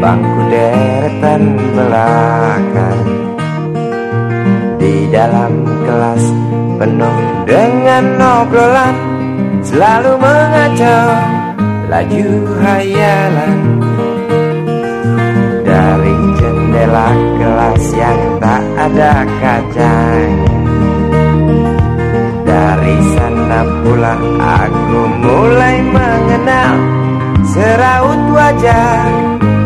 bangku deretan belakang. Di dalam kelas penuh dengan obrolan Selalu mengacau laju hayalan Dari jendela kelas yang tak ada kacanya. Dari sana pula aku mulai mengenal Seraut wajah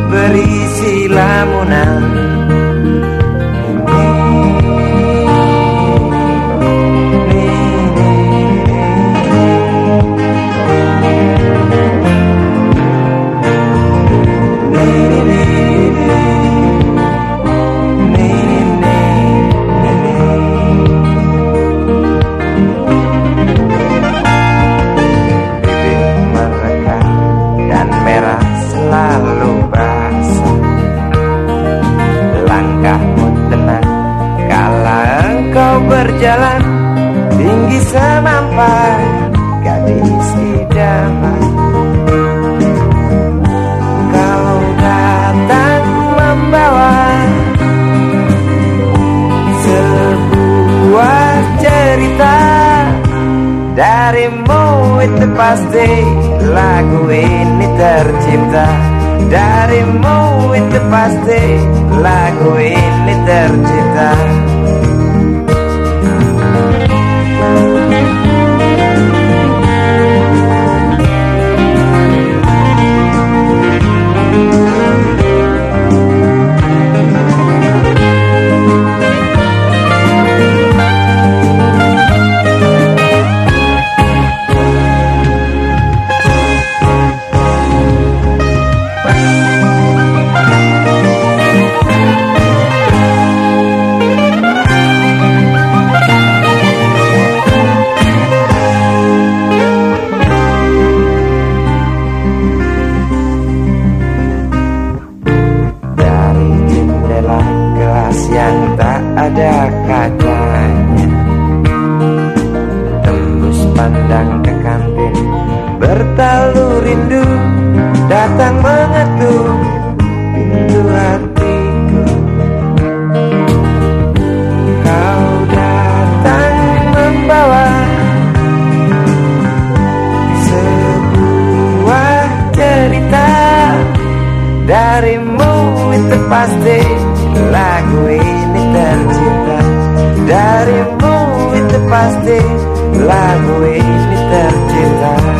berisi lamunan berjalan tinggi semampai gadis idaman. Kau datang membawa sebuah cerita Darimu itu pasti lagu ini tercipta. Darimu itu pasti lagu ini tercipta ada kacanya Tembus pandang ke kantin Bertalu rindu Datang mengetuk Pintu hatiku. Kau datang membawa Sebuah cerita Darimu itu pasti lagu ini tercipta darimu itu pasti. Lagu ini tercipta.